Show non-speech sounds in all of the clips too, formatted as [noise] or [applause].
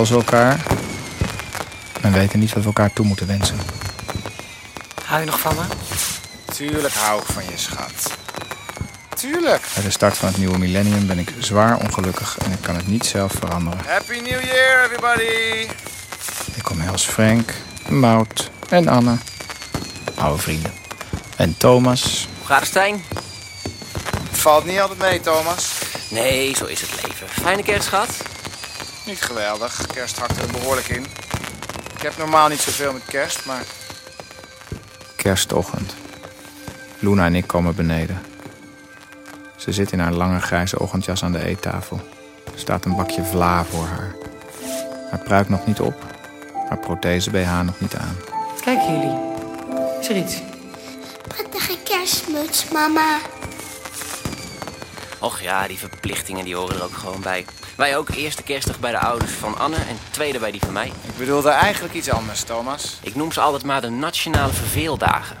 omhelzen elkaar. En weten niet wat we elkaar toe moeten wensen. Hou je nog van me? Tuurlijk hou ik van je, schat. Tuurlijk. Bij de start van het nieuwe millennium ben ik zwaar ongelukkig en ik kan het niet zelf veranderen. Happy New Year, everybody. Ik omhels Frank, Mout en Anne. Oude vrienden. En Thomas. Hoe gaat het, Stijn? Het valt niet altijd mee, Thomas. Nee, zo is het leven. Fijne kerst gehad? Niet geweldig. Kerst hakt er behoorlijk in. Ik heb normaal niet zoveel met kerst, maar... Kerstochtend. Luna en ik komen beneden. Ze zit in haar lange grijze ochtendjas aan de eettafel. Er staat een bakje vla voor haar. Haar pruik nog niet op. Haar prothese BH nog niet aan. Kijk jullie. Is er iets? Prettige kerstmuts, mama. Och ja, die verplichtingen die horen er ook gewoon bij. Wij ook eerste kerstdag bij de ouders van Anne en tweede bij die van mij. Ik bedoelde eigenlijk iets anders, Thomas. Ik noem ze altijd maar de nationale verveeldagen.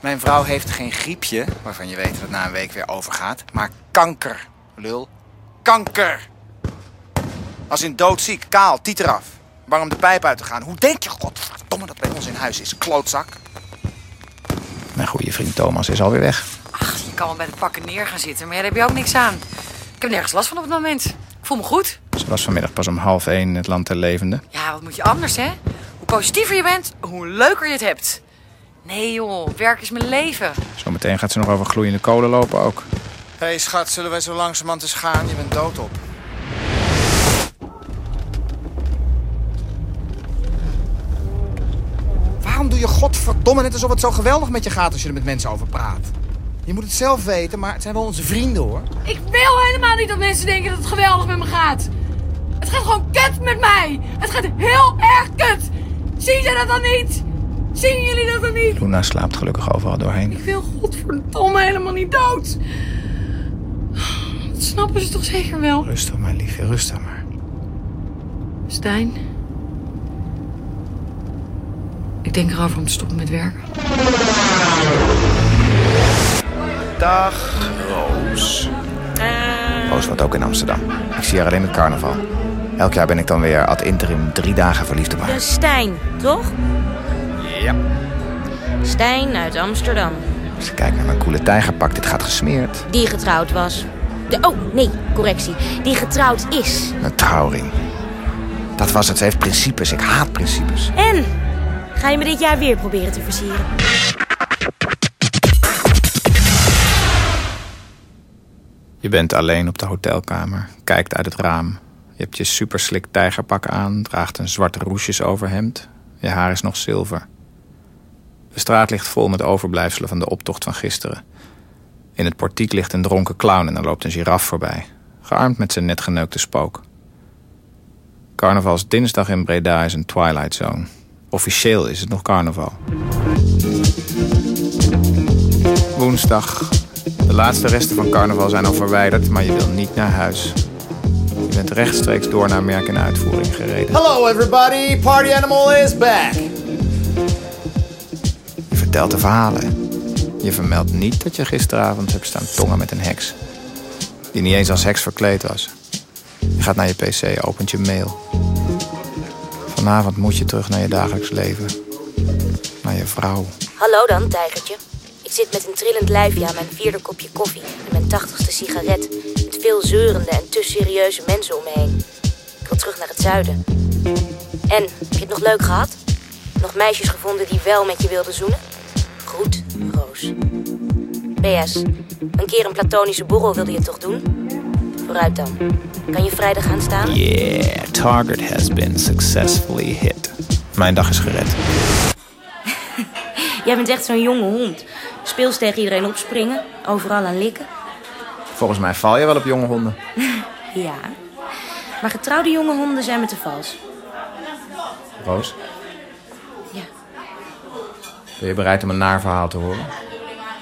Mijn vrouw heeft geen griepje, waarvan je weet dat het na een week weer overgaat, maar kanker, lul. Kanker! Als in doodziek, kaal, tiet eraf. Bang om de pijp uit te gaan. Hoe denk je, godverdomme, dat bij ons in huis is? Klootzak. Mijn goede vriend Thomas is alweer weg. Ach, je kan wel bij de pakken neer gaan zitten, maar daar heb je ook niks aan. Ik heb nergens last van op het moment. Ik voel me goed. Ze was vanmiddag pas om half één in het land der levenden. Ja, wat moet je anders, hè? Hoe positiever je bent, hoe leuker je het hebt. Nee joh, werk is mijn leven. Zometeen gaat ze nog over gloeiende kolen lopen ook. Hé hey, schat, zullen wij zo langzamerhand eens gaan? Je bent doodop. Waarom doe je godverdomme net alsof het zo geweldig met je gaat als je er met mensen over praat? Je moet het zelf weten, maar het zijn wel onze vrienden hoor. Ik wil helemaal niet dat mensen denken dat het geweldig met me gaat. Het gaat gewoon kut met mij. Het gaat heel erg kut. Zien ze dat dan niet? Zien jullie dat dan niet? Luna slaapt gelukkig overal doorheen. Ik wil godverdomme helemaal niet dood. Dat snappen ze toch zeker wel? Rustig maar, liefje, rustig maar. Stijn. Ik denk erover om te stoppen met werken. Dag, Roos. Roos woont ook in Amsterdam. Ik zie haar alleen met carnaval. Elk jaar ben ik dan weer ad interim drie dagen verliefd op haar. Stijn, toch? Ja. Stijn uit Amsterdam. Als je kijkt naar mijn coole tijgerpak, dit gaat gesmeerd. Die getrouwd was. De, oh, nee, correctie. Die getrouwd is. Een trouwring. Dat was het. Ze heeft principes. Ik haat principes. En? Ga je me dit jaar weer proberen te versieren? Je bent alleen op de hotelkamer. Kijkt uit het raam. Je hebt je superslik tijgerpak aan. Draagt een zwart roesjesoverhemd. Je haar is nog zilver. De straat ligt vol met overblijfselen van de optocht van gisteren. In het portiek ligt een dronken clown en er loopt een giraf voorbij. Gearmd met zijn net geneukte spook. Carnavalsdinsdag in Breda is een twilight zone. Officieel is het nog carnaval. Woensdag. De laatste resten van carnaval zijn al verwijderd, maar je wil niet naar huis. Je bent rechtstreeks door naar merk en uitvoering gereden. Hello everybody, Party Animal is back. Je vertelt de verhalen. Je vermeldt niet dat je gisteravond hebt staan tongen met een heks. Die niet eens als heks verkleed was. Je gaat naar je pc, opent je mail. Vanavond moet je terug naar je dagelijks leven. Naar je vrouw. Hallo dan, tijgertje. Ik zit met een trillend lijfje aan mijn vierde kopje koffie... en mijn tachtigste sigaret... met veel zeurende en te serieuze mensen om me heen. Ik wil terug naar het zuiden. En, heb je het nog leuk gehad? Nog meisjes gevonden die wel met je wilden zoenen? Groet, Roos. PS, een keer een platonische borrel wilde je toch doen? Vooruit dan. Kan je vrijdag gaan staan? Yeah, target has been successfully hit. Mijn dag is gered. [laughs] Jij bent echt zo'n jonge hond. Speels tegen iedereen opspringen, overal aan likken. Volgens mij val je wel op jonge honden. [laughs] Ja. Maar getrouwde jonge honden zijn me te vals. Roos, Ja. ben je bereid om een naar verhaal te horen?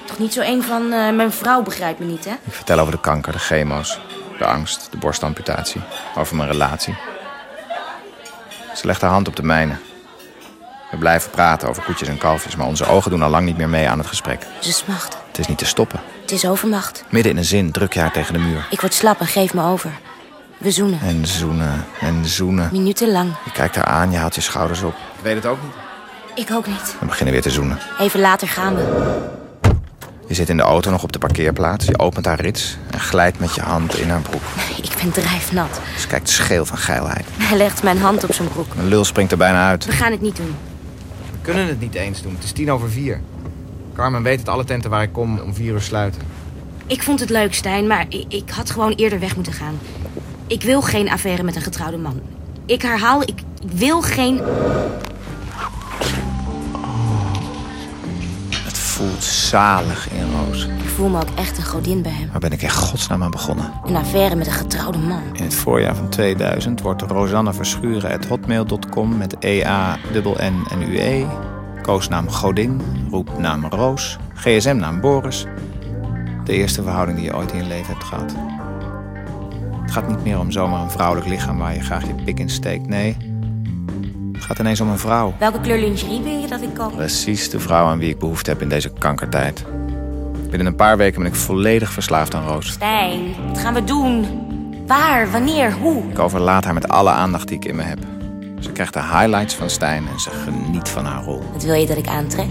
Toch niet zo een van eh, mijn vrouw begrijpt me niet, hè? Ik vertel over de kanker, de chemo's, de angst, de borstamputatie. Over mijn relatie. Ze legt haar hand op de mijne. We blijven praten over koetjes en kalfjes, maar onze ogen doen al lang niet meer mee aan het gesprek. Ze smacht. Het is niet te stoppen. Het is overmacht. Midden in een zin druk je haar tegen de muur. Ik word slap en geef me over. We zoenen. En zoenen en zoenen. Minutenlang. Je kijkt haar aan, je haalt je schouders op. Ik weet het ook niet. Ik ook niet. We beginnen weer te zoenen. Even later gaan we. Je zit in de auto nog op de parkeerplaats. Je opent haar rits en glijdt met je hand in haar broek. [laughs] Ik ben drijfnat. Ze kijkt scheel van geilheid. Hij legt mijn hand op zijn broek. Een lul springt er bijna uit. We gaan het niet doen. Kunnen het niet eens doen. Het is tien over vier. Carmen weet dat alle tenten waar ik kom om vier uur sluiten. Ik vond het leuk, Stijn, maar ik, had gewoon eerder weg moeten gaan. Ik wil geen affaire met een getrouwde man. Ik herhaal, ik wil geen... voelt zalig in Roos. Ik voel me ook echt een godin bij hem. Waar ben ik in godsnaam aan begonnen? Een affaire met een getrouwde man. In het voorjaar van 2000 wordt Rosanne Verschuren at hotmail.com met EA, dubbel N en UE. Koosnaam Godin, roepnaam Roos, gsm-naam Boris. De eerste verhouding die je ooit in je leven hebt gehad. Het gaat niet meer om zomaar een vrouwelijk lichaam waar je graag je pik in steekt. Nee, gaat ineens om een vrouw. Welke kleur lingerie wil je dat ik koop? Precies de vrouw aan wie ik behoefte heb in deze kankertijd. Binnen een paar weken ben ik volledig verslaafd aan Roos. Stijn, wat gaan we doen? Waar, wanneer, hoe? Ik overlaat haar met alle aandacht die ik in me heb. Ze krijgt de highlights van Stijn en ze geniet van haar rol. Wat wil je dat ik aantrek?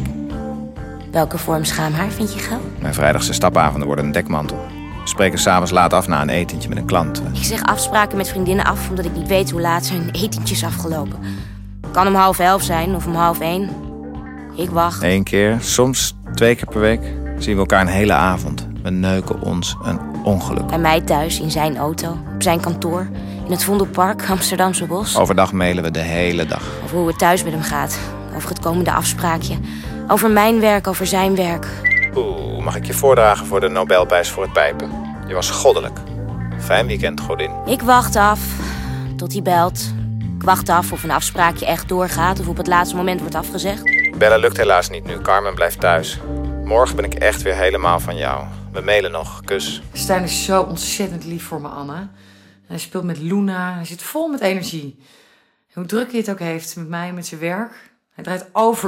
Welke vorm schaamhaar vind je geil? Mijn vrijdagse stapavonden worden een dekmantel. We spreken s'avonds laat af na een etentje met een klant. Ik zeg afspraken met vriendinnen af omdat ik niet weet hoe laat zijn etentjes afgelopen. Kan om half elf zijn of om half één. Ik wacht. Eén keer, soms twee keer per week, zien we elkaar een hele avond. We neuken ons een ongeluk. Bij mij thuis, in zijn auto, op zijn kantoor, in het Vondelpark, Amsterdamse Bos. Overdag mailen we de hele dag. Over hoe het thuis met hem gaat. Over het komende afspraakje. Over mijn werk, over zijn werk. Oeh, mag ik je voordragen voor de Nobelprijs voor het pijpen? Je was goddelijk. Fijn weekend, godin. Ik wacht af tot hij belt. Ik wacht af of een afspraakje echt doorgaat of op het laatste moment wordt afgezegd. Bellen lukt helaas niet nu. Carmen blijft thuis. Morgen ben ik echt weer helemaal van jou. We mailen nog. Kus. Stijn is zo ontzettend lief voor me, Anne. En hij speelt met Luna. Hij zit vol met energie. En hoe druk hij het ook heeft met mij, met zijn werk. Hij draait over